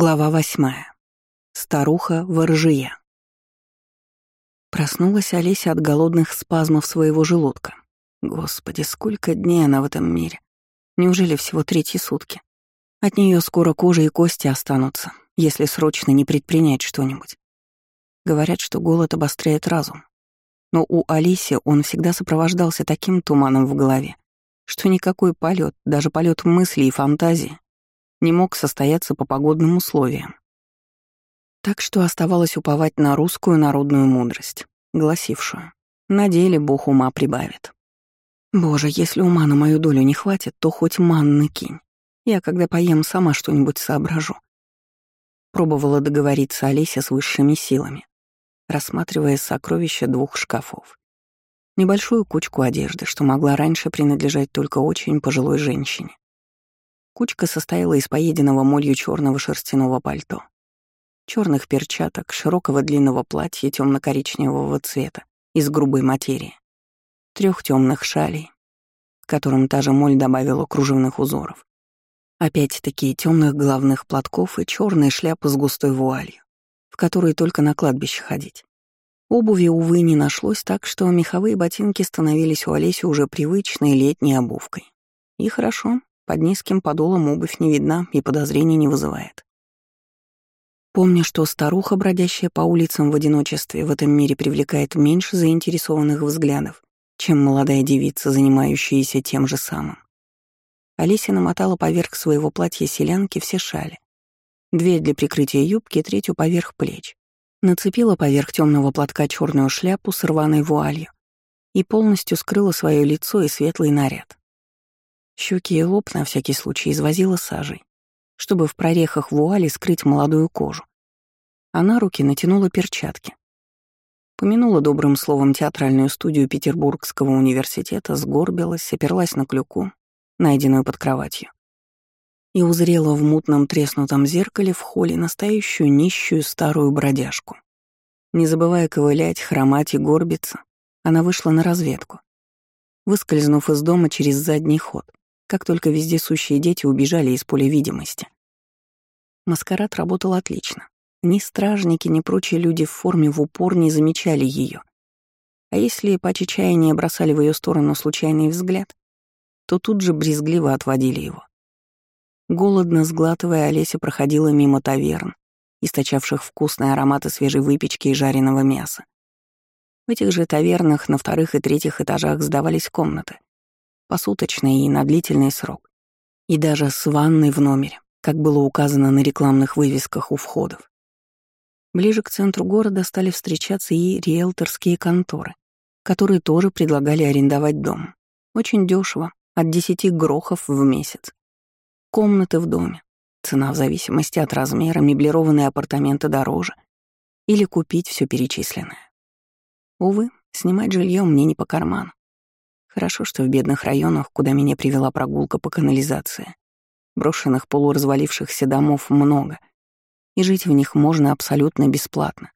Глава восьмая. Старуха воржия. Проснулась Олеся от голодных спазмов своего желудка. Господи, сколько дней она в этом мире. Неужели всего третьи сутки? От нее скоро кожа и кости останутся, если срочно не предпринять что-нибудь. Говорят, что голод обостряет разум. Но у Алиси он всегда сопровождался таким туманом в голове, что никакой полет, даже полет мысли и фантазии, не мог состояться по погодным условиям. Так что оставалось уповать на русскую народную мудрость, гласившую «На деле Бог ума прибавит». Боже, если ума на мою долю не хватит, то хоть манны кинь. Я, когда поем, сама что-нибудь соображу. Пробовала договориться Олеся с высшими силами, рассматривая сокровища двух шкафов. Небольшую кучку одежды, что могла раньше принадлежать только очень пожилой женщине. Кучка состояла из поеденного молью черного шерстяного пальто, черных перчаток, широкого длинного платья темно-коричневого цвета из грубой материи, трех темных шалей, которым та же моль добавила кружевных узоров, опять-таки темных головных платков и черной шляпы с густой вуалью, в которой только на кладбище ходить. Обуви, увы, не нашлось, так что меховые ботинки становились у Олеси уже привычной летней обувкой. И хорошо, под низким подолом обувь не видна и подозрений не вызывает. Помня, что старуха, бродящая по улицам в одиночестве, в этом мире привлекает меньше заинтересованных взглядов, чем молодая девица, занимающаяся тем же самым. Олеся намотала поверх своего платья селянки все шали. Две для прикрытия юбки, третью поверх плеч. Нацепила поверх темного платка черную шляпу с рваной вуалью и полностью скрыла свое лицо и светлый наряд. Щеки и лоб на всякий случай извозила сажей, чтобы в прорехах вуали скрыть молодую кожу. А на руки натянула перчатки. Помянула добрым словом театральную студию Петербургского университета, сгорбилась, оперлась на клюку, найденную под кроватью, и узрела в мутном треснутом зеркале в холле настоящую нищую старую бродяжку. Не забывая ковылять, хромать и горбиться, она вышла на разведку. Выскользнув из дома через задний ход, как только вездесущие дети убежали из поля видимости. Маскарад работал отлично. Ни стражники, ни прочие люди в форме в упор не замечали ее. А если по чаяния бросали в ее сторону случайный взгляд, то тут же брезгливо отводили его. Голодно сглатывая, Олеся проходила мимо таверн, источавших вкусные ароматы свежей выпечки и жареного мяса. В этих же тавернах на вторых и третьих этажах сдавались комнаты, посуточный и на длительный срок. И даже с ванной в номере, как было указано на рекламных вывесках у входов. Ближе к центру города стали встречаться и риэлторские конторы, которые тоже предлагали арендовать дом. Очень дешево, от 10 грохов в месяц. Комнаты в доме, цена в зависимости от размера, меблированные апартаменты дороже. Или купить все перечисленное. Увы, снимать жилье мне не по карману. Хорошо, что в бедных районах, куда меня привела прогулка по канализации, брошенных полуразвалившихся домов много, и жить в них можно абсолютно бесплатно.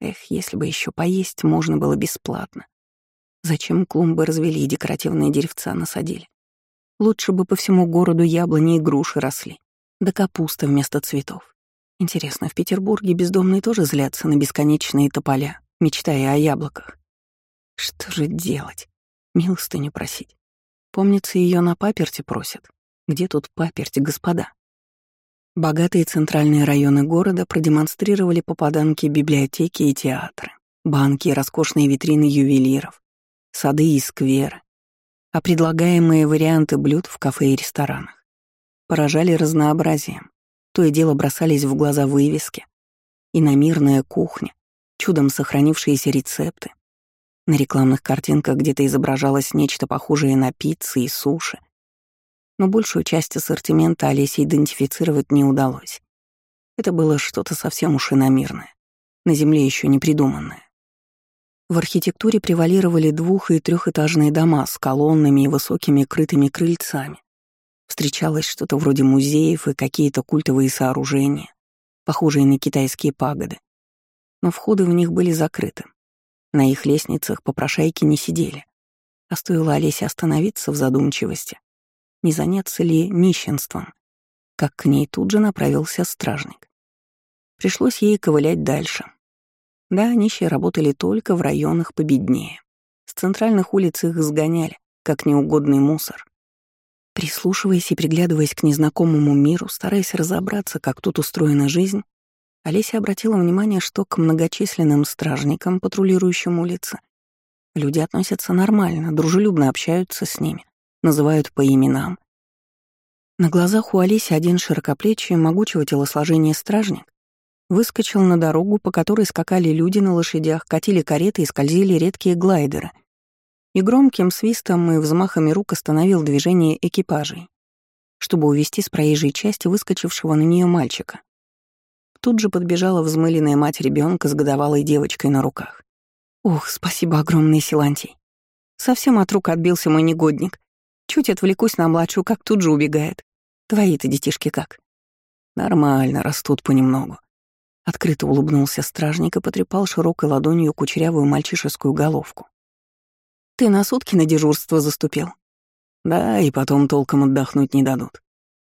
Эх, если бы еще поесть можно было бесплатно. Зачем клумбы развели и декоративные деревца насадили? Лучше бы по всему городу яблони и груши росли, да капуста вместо цветов. Интересно, в Петербурге бездомные тоже злятся на бесконечные тополя, мечтая о яблоках? Что же делать? Милостыню просить. Помнится, ее на паперти просят. Где тут паперть, господа? Богатые центральные районы города продемонстрировали попаданки библиотеки и театры, банки и роскошные витрины ювелиров, сады и скверы, а предлагаемые варианты блюд в кафе и ресторанах поражали разнообразием. То и дело бросались в глаза вывески, иномирная кухня, чудом сохранившиеся рецепты, на рекламных картинках где-то изображалось нечто похожее на пиццы и суши. Но большую часть ассортимента Олесе идентифицировать не удалось. Это было что-то совсем уж иномирное, на земле еще не придуманное. В архитектуре превалировали двух- и трехэтажные дома с колоннами и высокими крытыми крыльцами. Встречалось что-то вроде музеев и какие-то культовые сооружения, похожие на китайские пагоды. Но входы в них были закрыты, на их лестницах попрошайки не сидели. А стоило Олесе остановиться в задумчивости, не заняться ли нищенством, как к ней тут же направился стражник. Пришлось ей ковылять дальше. Да, нищие работали только в районах победнее. С центральных улиц их сгоняли, как неугодный мусор. Прислушиваясь и приглядываясь к незнакомому миру, стараясь разобраться, как тут устроена жизнь, Олеся обратила внимание, что к многочисленным стражникам, патрулирующим улицы, люди относятся нормально, дружелюбно общаются с ними, называют по именам. На глазах у Олеси один широкоплечий, могучего телосложения стражник выскочил на дорогу, по которой скакали люди на лошадях, катили кареты и скользили редкие глайдеры, и громким свистом и взмахами рук остановил движение экипажей, чтобы увести с проезжей части выскочившего на нее мальчика. Тут же подбежала взмыленная мать ребенка с годовалой девочкой на руках. «Ух, спасибо огромное, Силантий. Совсем от рук отбился мой негодник. Чуть отвлекусь на младшую, как тут же убегает. Твои-то детишки как?» «Нормально, растут понемногу». Открыто улыбнулся стражник и потрепал широкой ладонью кучерявую мальчишескую головку. Ты на сутки на дежурство заступил. Да, и потом толком отдохнуть не дадут.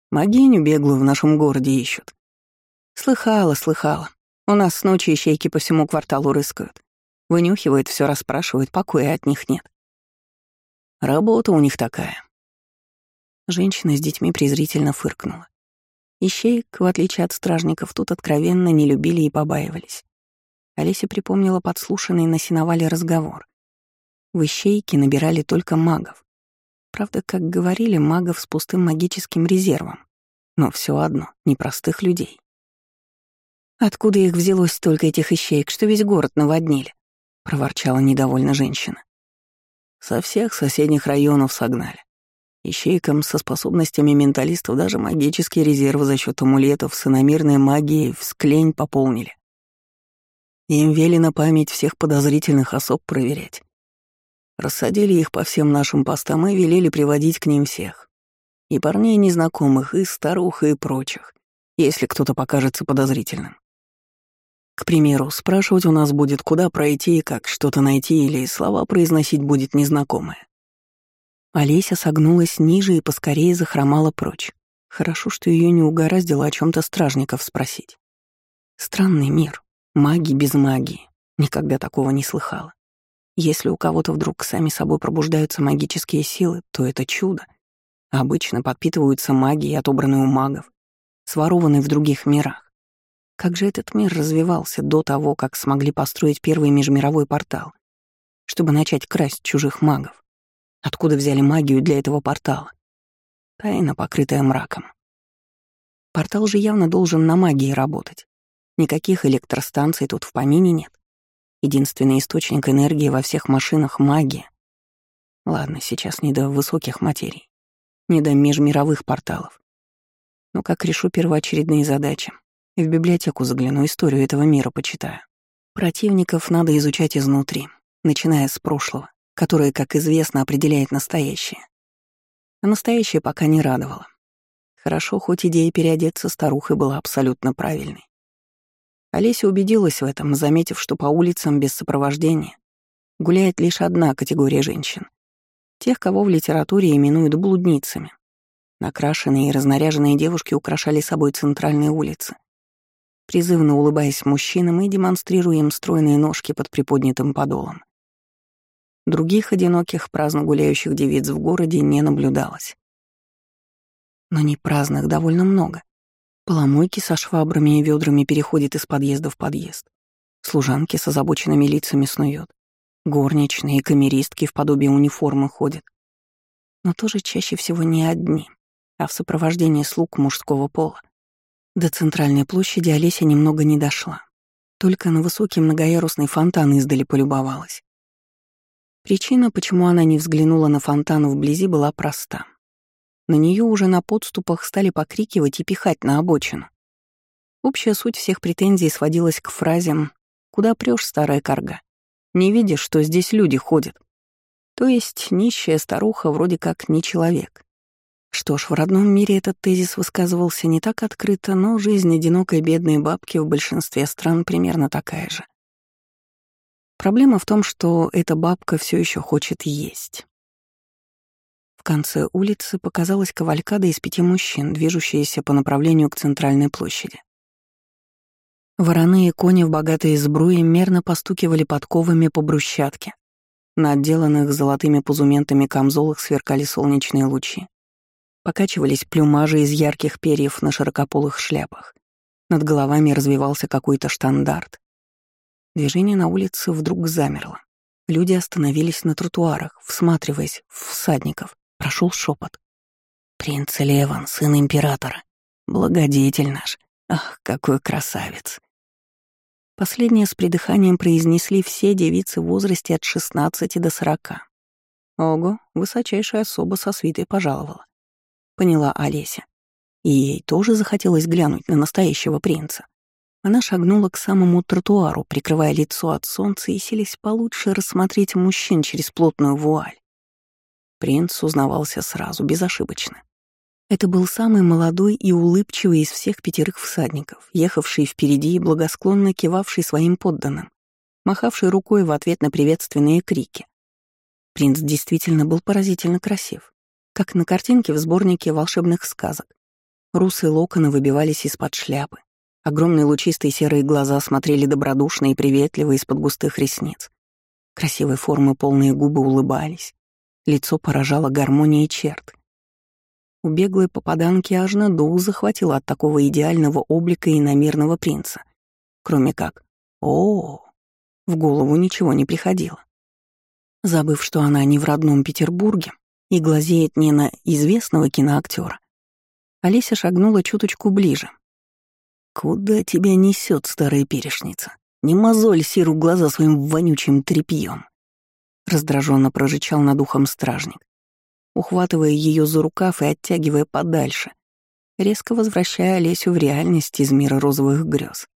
Могиню беглую в нашем городе ищут. Слыхала, слыхала. У нас с ночи ищейки по всему кварталу рыскают. Вынюхивают, все расспрашивают, покоя от них нет. Работа у них такая. Женщина с детьми презрительно фыркнула. Ищеек, в отличие от стражников, тут откровенно не любили и побаивались. Олеся припомнила подслушанный на сеновале разговор. В ищейке набирали только магов. Правда, как говорили, магов с пустым магическим резервом. Но все одно, непростых людей. «Откуда их взялось столько этих ищеек, что весь город наводнили?» — проворчала недовольно женщина. «Со всех соседних районов согнали. Ищейкам со способностями менталистов даже магические резервы за счет амулетов с иномерной магией в склень пополнили. Им велено память всех подозрительных особ проверять. Рассадили их по всем нашим постам и велели приводить к ним всех. И парней незнакомых, и старух, и прочих, если кто-то покажется подозрительным. К примеру, спрашивать у нас будет, куда пройти и как что-то найти, или слова произносить будет незнакомые. Олеся согнулась ниже и поскорее захромала прочь. Хорошо, что ее не угораздило о чем то стражников спросить. Странный мир. Маги без магии. Никогда такого не слыхала. Если у кого-то вдруг сами собой пробуждаются магические силы, то это чудо. Обычно подпитываются магией, отобранной у магов, сворованной в других мирах. Как же этот мир развивался до того, как смогли построить первый межмировой портал, чтобы начать красть чужих магов? Откуда взяли магию для этого портала? Тайна, покрытая мраком. Портал же явно должен на магии работать. Никаких электростанций тут в помине нет. Единственный источник энергии во всех машинах — магия. Ладно, сейчас не до высоких материй, не до межмировых порталов. Но как решу первоочередные задачи, в библиотеку загляну, историю этого мира почитаю. Противников надо изучать изнутри, начиная с прошлого, которое, как известно, определяет настоящее. А настоящее пока не радовало. Хорошо, хоть идея переодеться старухой была абсолютно правильной. Олеся убедилась в этом, заметив, что по улицам без сопровождения гуляет лишь одна категория женщин. Тех, кого в литературе именуют блудницами. Накрашенные и разнаряженные девушки украшали собой центральные улицы, призывно улыбаясь мужчинам и демонстрируя им стройные ножки под приподнятым подолом. Других одиноких, праздно гуляющих девиц в городе не наблюдалось. Но не праздных довольно много. Поломойки со швабрами и ведрами переходят из подъезда в подъезд. Служанки с озабоченными лицами снуют. Горничные и камеристки в подобии униформы ходят. Но тоже чаще всего не одни, а в сопровождении слуг мужского пола. До центральной площади Олеся немного не дошла. Только на высокий многоярусный фонтан издали полюбовалась. Причина, почему она не взглянула на фонтан вблизи, была проста. На нее уже на подступах стали покрикивать и пихать на обочину. Общая суть всех претензий сводилась к фразам «Куда прешь, старая корга? Не видишь, что здесь люди ходят?» То есть нищая старуха вроде как не человек. Что ж, в родном мире этот тезис высказывался не так открыто, но жизнь одинокой бедной бабки в большинстве стран примерно такая же. Проблема в том, что эта бабка все еще хочет есть конце улицы показалась кавалькада из пяти мужчин, движущаяся по направлению к центральной площади. Вороны и кони в богатой сбруе мерно постукивали подковами по брусчатке. На отделанных золотыми пузументами камзолах сверкали солнечные лучи. Покачивались плюмажи из ярких перьев на широкополых шляпах. Над головами развивался какой-то штандарт. Движение на улице вдруг замерло. Люди остановились на тротуарах, всматриваясь в всадников. Прошел шепот. «Принц Леван, сын императора. Благодетель наш. Ах, какой красавец!» Последнее с придыханием произнесли все девицы в возрасте от 16 до 40. Ого, высочайшая особа со свитой пожаловала. Поняла Олеся. И ей тоже захотелось глянуть на настоящего принца. Она шагнула к самому тротуару, прикрывая лицо от солнца и селись получше рассмотреть мужчин через плотную вуаль. Принц узнавался сразу, безошибочно. Это был самый молодой и улыбчивый из всех пятерых всадников, ехавший впереди и благосклонно кивавший своим подданным, махавший рукой в ответ на приветственные крики. Принц действительно был поразительно красив, как на картинке в сборнике волшебных сказок. Русые локоны выбивались из-под шляпы, Огромные лучистые серые глаза смотрели добродушно и приветливо из-под густых ресниц. Красивой формы полные губы улыбались. Лицо поражало гармонией черт. У беглой попаданки аж дух захватило от такого идеального облика и намерного принца. Кроме как -о в голову ничего не приходило. Забыв, что она не в родном Петербурге и глазеет не на известного киноактера, Олеся шагнула чуточку ближе, «Куда тебя несет, старая перешница? Не мозоль Сиру глаза своим вонючим тряпьем!» Раздраженно прожичал над ухом стражник, ухватывая ее за рукав и оттягивая подальше, резко возвращая Олесю в реальность из мира розовых грез.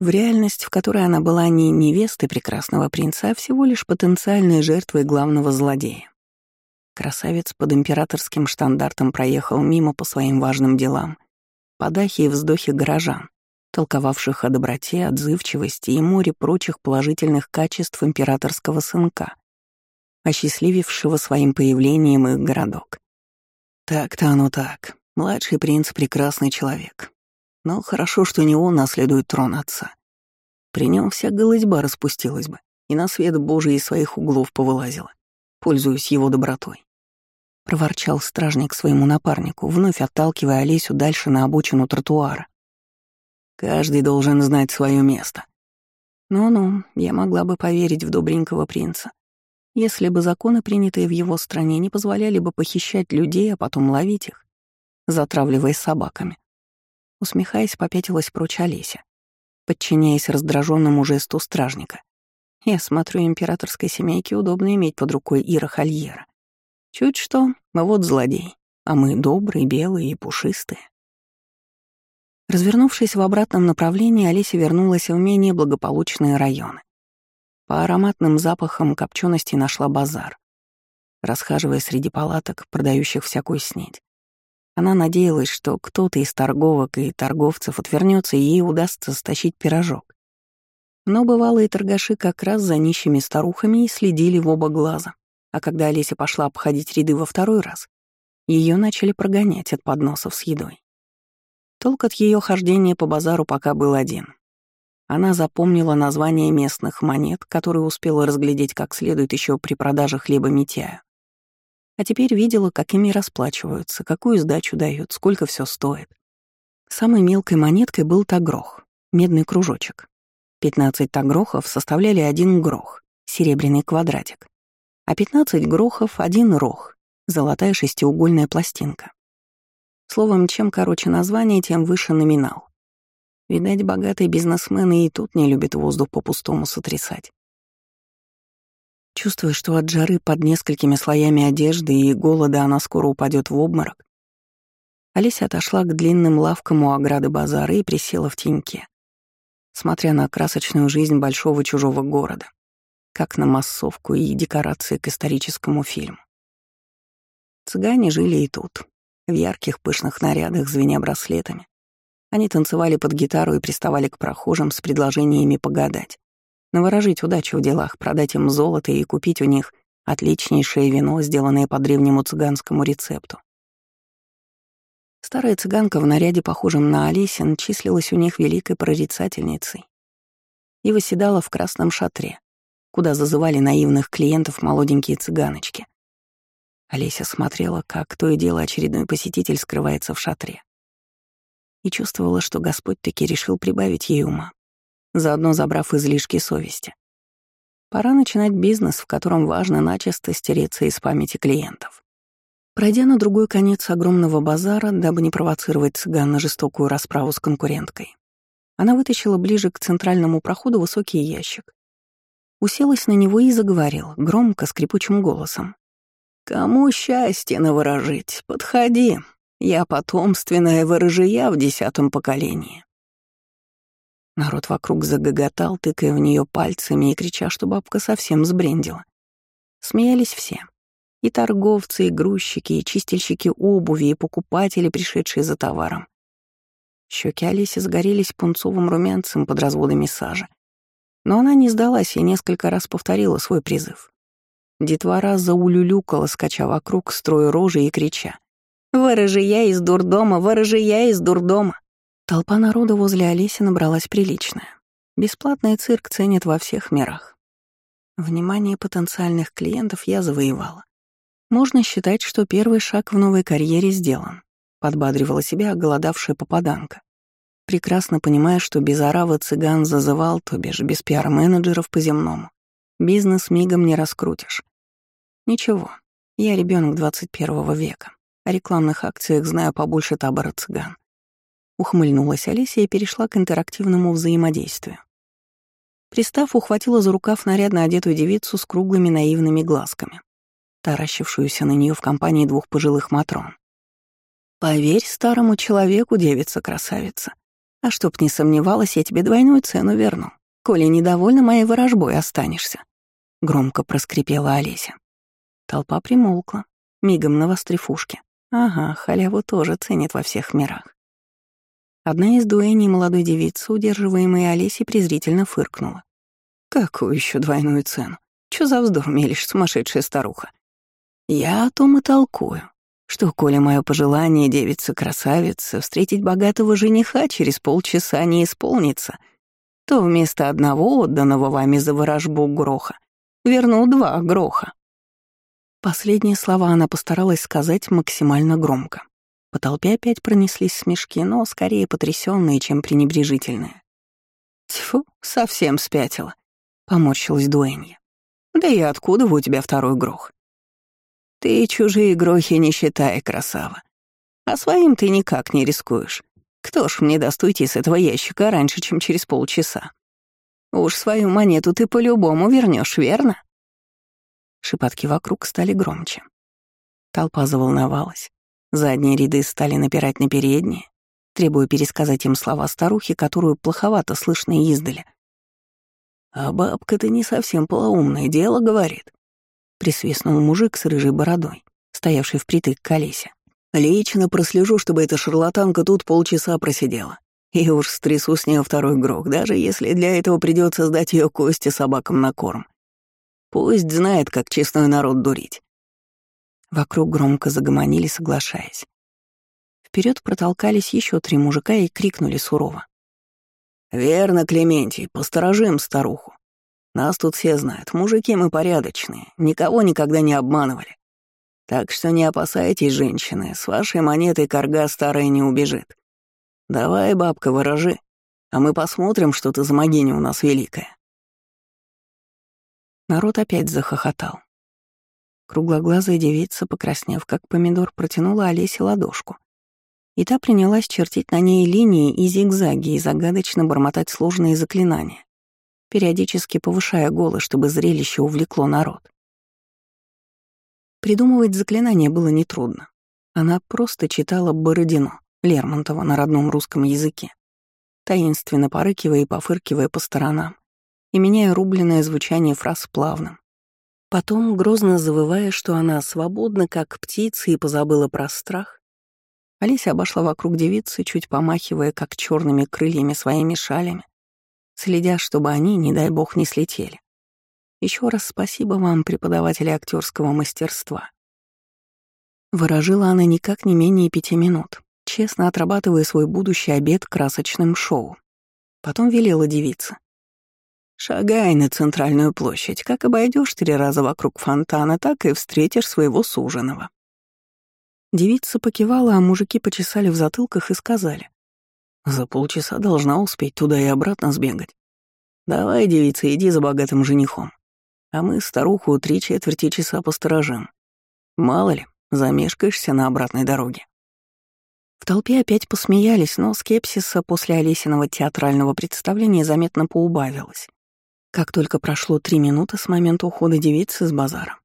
В реальность, в которой она была не невестой прекрасного принца, а всего лишь потенциальной жертвой главного злодея. Красавец под императорским штандартом проехал мимо по своим важным делам — подахи и вздохи горожан, толковавших о доброте, отзывчивости и море прочих положительных качеств императорского сынка, осчастливившего своим появлением их городок. Так-то оно так. Младший принц — прекрасный человек. Но хорошо, что не он наследует трон отца. При нем вся голодьба распустилась бы, и на свет Божий из своих углов повылазила, пользуясь его добротой проворчал стражник своему напарнику, вновь отталкивая Олесю дальше на обочину тротуара. «Каждый должен знать свое место». Ну-ну, я могла бы поверить в добренького принца, если бы законы, принятые в его стране, не позволяли бы похищать людей, а потом ловить их, затравливая собаками. Усмехаясь, попятилась прочь Олеся, подчиняясь раздраженному жесту стражника. Я смотрю, императорской семейке удобно иметь под рукой Ира Хольера. Чуть что, а вот злодей, а мы добрые, белые и пушистые. Развернувшись в обратном направлении, Олеся вернулась в менее благополучные районы. По ароматным запахам копчености нашла базар. Расхаживая среди палаток, продающих всякую снедь. Она надеялась, что кто-то из торговок и торговцев отвернется и ей удастся стащить пирожок. Но бывалые торгаши как раз за нищими старухами и следили в оба глаза, а когда Олеся пошла обходить ряды во второй раз, ее начали прогонять от подносов с едой. Толк от ее хождения по базару пока был один. Она запомнила название местных монет, которые успела разглядеть как следует еще при продаже хлеба Митяя. А теперь видела, как ими расплачиваются, какую сдачу дают, сколько все стоит. Самой мелкой монеткой был тагрох, медный кружочек. 15 тагрохов составляли один грох, серебряный квадратик а 15 грохов — один рох, золотая шестиугольная пластинка. Словом, чем короче название, тем выше номинал. Видать, богатые бизнесмены и тут не любят воздух по-пустому сотрясать. Чувствуя, что от жары под несколькими слоями одежды и голода она скоро упадет в обморок, Олеся отошла к длинным лавкам у ограды базара и присела в теньке, смотря на красочную жизнь большого чужого города как на массовку и декорации к историческому фильму. Цыгане жили и тут, в ярких пышных нарядах, звеня браслетами. Они танцевали под гитару и приставали к прохожим с предложениями погадать, наворожить удачу в делах, продать им золото и купить у них отличнейшее вино, сделанное по древнему цыганскому рецепту. Старая цыганка в наряде, похожем на Алисин, числилась у них великой прорицательницей и восседала в красном шатре, куда зазывали наивных клиентов молоденькие цыганочки. Олеся смотрела, как то и дело очередной посетитель скрывается в шатре. И чувствовала, что Господь таки решил прибавить ей ума, заодно забрав излишки совести. Пора начинать бизнес, в котором важно начисто стереться из памяти клиентов. Пройдя на другой конец огромного базара, дабы не провоцировать цыган на жестокую расправу с конкуренткой, она вытащила ближе к центральному проходу высокий ящик. Уселась на него и заговорила, громко, скрипучим голосом. «Кому счастье наворожить? Подходи. Я потомственная ворожия в десятом поколении». Народ вокруг загоготал, тыкая в нее пальцами и крича, что бабка совсем сбрендила. Смеялись все. И торговцы, и грузчики, и чистильщики обуви, и покупатели, пришедшие за товаром. Щеки Алиси сгорелись пунцовым румянцем под разводами сажи. Но она не сдалась и несколько раз повторила свой призыв. Детвора заулюлюкала, скача вокруг, строя рожи и крича. «Ворожия из дурдома! Ворожия из дурдома!» Толпа народа возле Олеси набралась приличная. Бесплатный цирк ценят во всех мирах. Внимание потенциальных клиентов я завоевала. Можно считать, что первый шаг в новой карьере сделан, подбадривала себя оголодавшая попаданка. Прекрасно понимая, что без оравы цыган зазывал, то бишь без пиар-менеджеров по-земному, бизнес мигом не раскрутишь. Ничего, я ребенок 21 века. О рекламных акциях знаю побольше табора цыган. Ухмыльнулась Алисия и перешла к интерактивному взаимодействию. Пристав, ухватила за рукав нарядно одетую девицу с круглыми наивными глазками, таращившуюся на нее в компании двух пожилых матрон. «Поверь старому человеку, девица-красавица. А чтоб не сомневалась, я тебе двойную цену верну, коли недовольна моей ворожбой останешься», — громко проскрипела Олеся. Толпа примолкла, мигом навострив ушки. Ага, халяву тоже ценят во всех мирах. Одна из дуэней молодой девицы, удерживаемой Олесей, презрительно фыркнула. «Какую еще двойную цену? Чё за вздор мелешь, сумасшедшая старуха? Я о том и толкую, что, коли мое пожелание девица-красавица встретить богатого жениха через полчаса не исполнится, то вместо одного отданного вами за ворожбу гроха верну два гроха. Последние слова она постаралась сказать максимально громко. По толпе опять пронеслись смешки, но скорее потрясенные, чем пренебрежительные. «Тьфу, совсем спятила», — поморщилась Дуэнья. «Да и откуда у тебя второй грох?» «Ты чужие грохи не считай, красава. А своим ты никак не рискуешь. Кто ж мне даст уйти с этого ящика раньше, чем через полчаса? Уж свою монету ты по-любому вернешь, верно?» Шепотки вокруг стали громче. Толпа заволновалась. Задние ряды стали напирать на передние, требуя пересказать им слова старухи, которую плоховато слышно издали. «А бабка-то не совсем полоумное дело, — говорит», — присвистнул мужик с рыжей бородой, стоявший впритык к колесе. «Лично прослежу, чтобы эта шарлатанка тут полчаса просидела. И уж стрясу с нее второй грок, даже если для этого придется сдать ее кости собакам на корм. Пусть знает, как честной народ дурить. Вокруг громко загомонили, соглашаясь. Вперед протолкались еще три мужика и крикнули сурово. «Верно, Клементий, посторожим старуху. Нас тут все знают, мужики мы порядочные, никого никогда не обманывали. Так что не опасайтесь, женщины, с вашей монетой корга старая не убежит. Давай, бабка, ворожи, а мы посмотрим, что ты за могиня у нас великая». Народ опять захохотал. Круглоглазая девица, покраснев как помидор, протянула Олесе ладошку. И та принялась чертить на ней линии и зигзаги и загадочно бормотать сложные заклинания, периодически повышая голос, чтобы зрелище увлекло народ. Придумывать заклинания было нетрудно. Она просто читала Бородино, Лермонтова на родном русском языке, таинственно порыкивая и пофыркивая по сторонам, и меняя рубленное звучание фраз плавным, Потом, грозно завывая, что она свободна, как птица, и позабыла про страх, Алися обошла вокруг девицы, чуть помахивая, как черными крыльями своими шалями, следя, чтобы они, не дай бог, не слетели. Еще раз спасибо вам, преподаватели актерского мастерства. Выражила она никак не менее пяти минут, честно отрабатывая свой будущий обед красочным шоу. Потом велела девице. «Шагай на центральную площадь. Как обойдешь три раза вокруг фонтана, так и встретишь своего суженого». Девица покивала, а мужики почесали в затылках и сказали. «За полчаса должна успеть туда и обратно сбегать. Давай, девица, иди за богатым женихом. А мы старуху три четверти часа посторожим. Мало ли, замешкаешься на обратной дороге». В толпе опять посмеялись, но скепсиса после Олесиного театрального представления заметно поубавилось. Как только прошло три минуты с момента ухода девицы с базара.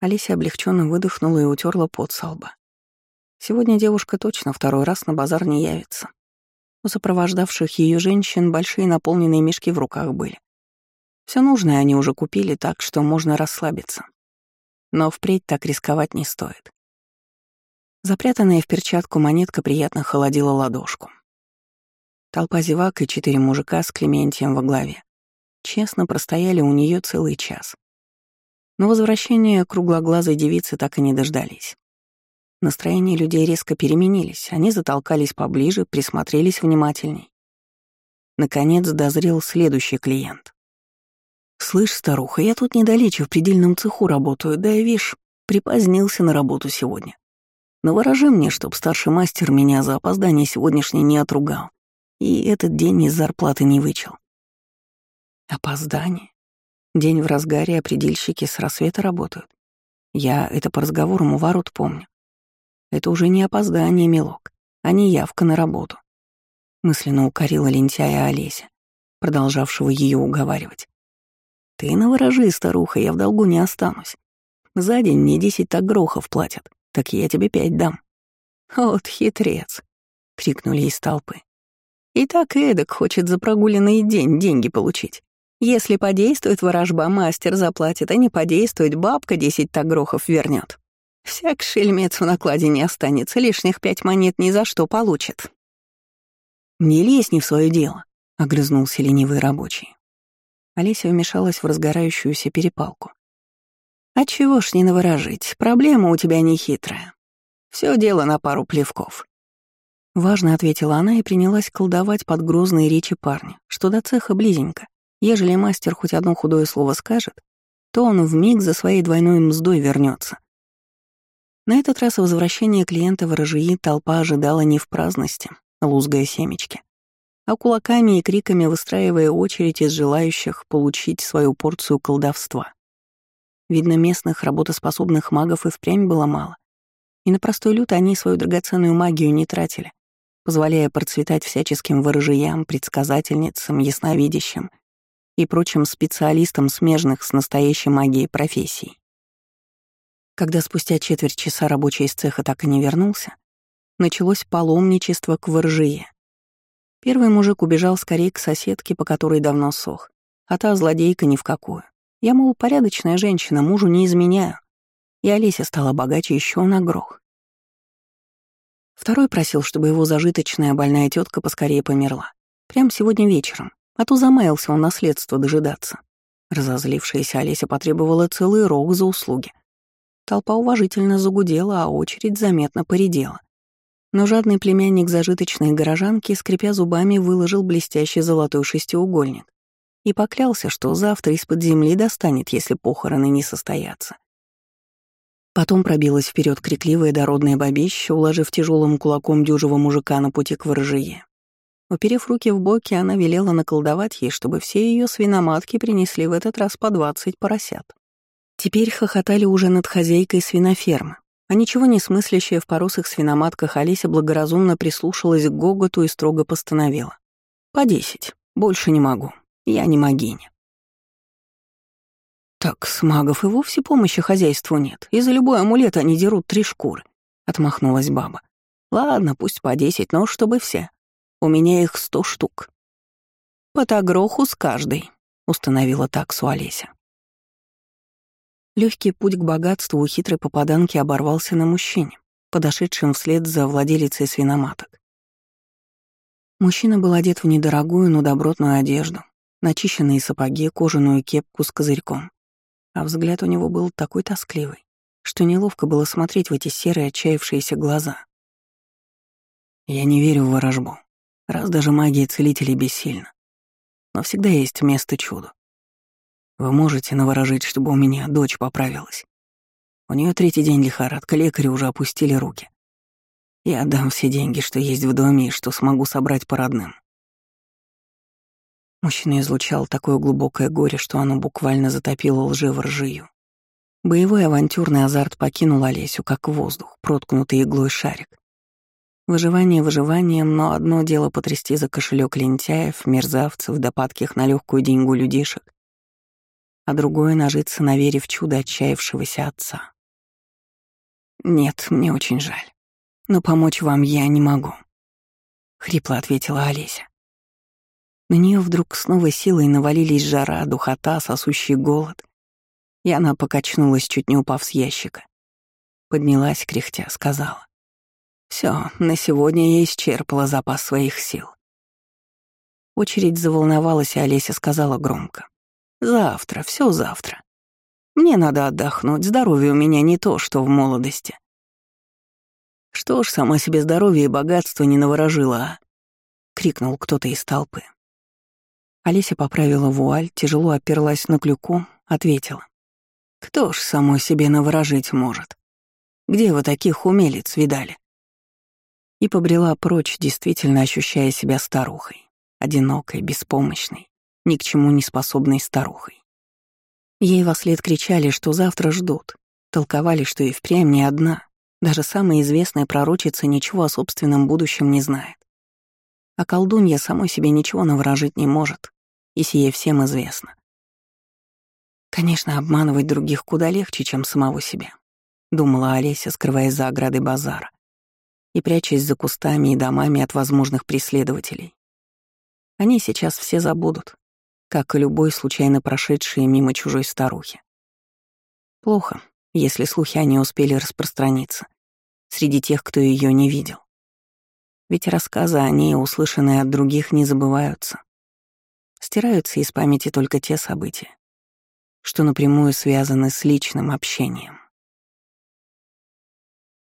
Олеся облегченно выдохнула и утерла пот со лба. Сегодня девушка точно второй раз на базар не явится. У сопровождавших ее женщин большие наполненные мешки в руках были. Все нужное они уже купили, так что можно расслабиться. Но впредь так рисковать не стоит. Запрятанная в перчатку монетка приятно холодила ладошку. Толпа зевак и четыре мужика с Клементием во главе честно простояли у нее целый час. Но возвращения круглоглазой девицы так и не дождались. Настроения людей резко переменились, они затолкались поближе, присмотрелись внимательней. Наконец дозрел следующий клиент. «Слышь, старуха, я тут недалече в предельном цеху работаю, да и вишь, припозднился на работу сегодня. Наворожи мне, чтоб старший мастер меня за опоздание сегодняшнее не отругал и этот день из зарплаты не вычел. Опоздание? День в разгаре, определщики с рассвета работают. Я это по разговорам у ворот помню. Это уже не опоздание, милок, а не явка на работу. Мысленно укорила лентяя Олеся, продолжавшего ее уговаривать. Ты наворожи, старуха, я в долгу не останусь. За день мне десять так грохов платят так я тебе пять дам». «Вот хитрец», — крикнули из толпы. «И так эдак хочет за прогуленный день деньги получить. Если подействует ворожба, мастер заплатит, а не подействует, бабка десять тагрохов вернет. Всяк шельмец в накладе не останется, лишних пять монет ни за что получит». «Не лезь не в свое дело», — огрызнулся ленивый рабочий. Олеся вмешалась в разгорающуюся перепалку. А чего ж не наворожить, проблема у тебя не хитрая. Все дело на пару плевков. Важно ответила она и принялась колдовать под грозные речи парня, что до цеха близенько. Ежели мастер хоть одно худое слово скажет, то он вмиг за своей двойной мздой вернется. На этот раз возвращение клиента в рожии толпа ожидала не в праздности, лузгая семечки, а кулаками и криками выстраивая очередь из желающих получить свою порцию колдовства. Видно, местных работоспособных магов и впрямь было мало. И на простой люд они свою драгоценную магию не тратили, позволяя процветать всяческим ворожиям, предсказательницам, ясновидящим и прочим специалистам, смежных с настоящей магией профессий. Когда спустя четверть часа рабочий из цеха так и не вернулся, началось паломничество к воржие. Первый мужик убежал скорее к соседке, по которой давно сох, а та злодейка ни в какую. Я, мол, порядочная женщина, мужу не изменяю. И Олеся стала богаче еще на грох. Второй просил, чтобы его зажиточная больная тетка поскорее померла. Прям сегодня вечером, а то замаялся он наследство дожидаться. Разозлившаяся Олеся потребовала целый рог за услуги. Толпа уважительно загудела, а очередь заметно поредела. Но жадный племянник зажиточной горожанки, скрипя зубами, выложил блестящий золотой шестиугольник и поклялся, что завтра из-под земли достанет, если похороны не состоятся. Потом пробилась вперед крикливая дородная бабища, уложив тяжелым кулаком дюжего мужика на пути к ворожье. Уперев руки в боки, она велела наколдовать ей, чтобы все ее свиноматки принесли в этот раз по двадцать поросят. Теперь хохотали уже над хозяйкой свинофермы, а ничего не смыслящая в поросых свиноматках Олеся благоразумно прислушалась к гоготу и строго постановила. «По десять. Больше не могу. Я не могиня. Так с магов и вовсе помощи хозяйству нет, и за любой амулет они дерут три шкуры, — отмахнулась баба. Ладно, пусть по десять, но чтобы все. У меня их сто штук. По тагроху с каждой, — установила таксу Олеся. Легкий путь к богатству у хитрой попаданки оборвался на мужчине, подошедшем вслед за владелицей свиноматок. Мужчина был одет в недорогую, но добротную одежду, начищенные сапоги, кожаную кепку с козырьком. А взгляд у него был такой тоскливый, что неловко было смотреть в эти серые отчаявшиеся глаза. Я не верю в ворожбу, раз даже магия целителей бессильна. Но всегда есть место чуду. Вы можете наворожить, чтобы у меня дочь поправилась. У нее третий день лихорадка, лекари уже опустили руки. Я отдам все деньги, что есть в доме и что смогу собрать по родным. Мужчина излучал такое глубокое горе, что оно буквально затопило лживо ржию. Боевой авантюрный азарт покинул Олесю, как воздух, проткнутый иглой шарик. Выживание выживанием, но одно дело потрясти за кошелек лентяев, мерзавцев, да падких на легкую деньгу людишек, а другое — нажиться на вере в чудо отчаявшегося отца. «Нет, мне очень жаль, но помочь вам я не могу», — хрипло ответила Олеся. На нее вдруг с новой силой навалились жара, духота, сосущий голод, и она покачнулась, чуть не упав с ящика. Поднялась, кряхтя, сказала. Все, на сегодня я исчерпала запас своих сил. Очередь заволновалась, и Олеся сказала громко. «Завтра, все завтра. Мне надо отдохнуть, здоровье у меня не то, что в молодости». «Что ж, сама себе здоровье и богатство не наворожила, а?» — крикнул кто-то из толпы. Олеся поправила вуаль, тяжело оперлась на клюку, ответила. «Кто ж самой себе наворожить может? Где вы таких умелец видали?» И побрела прочь, действительно ощущая себя старухой, одинокой, беспомощной, ни к чему не способной старухой. Ей во след кричали, что завтра ждут, толковали, что и впрямь не одна, даже самая известная пророчица ничего о собственном будущем не знает. А колдунья самой себе ничего наворожить не может, и сие всем известно. Конечно, обманывать других куда легче, чем самого себя, думала Олеся, скрываясь за оградой базара и прячась за кустами и домами от возможных преследователей. Они сейчас все забудут, как и любой случайно прошедший мимо чужой старухи. Плохо, если слухи о ней успели распространиться среди тех, кто ее не видел. Ведь рассказы о ней, услышанные от других, не забываются. Стираются из памяти только те события, что напрямую связаны с личным общением.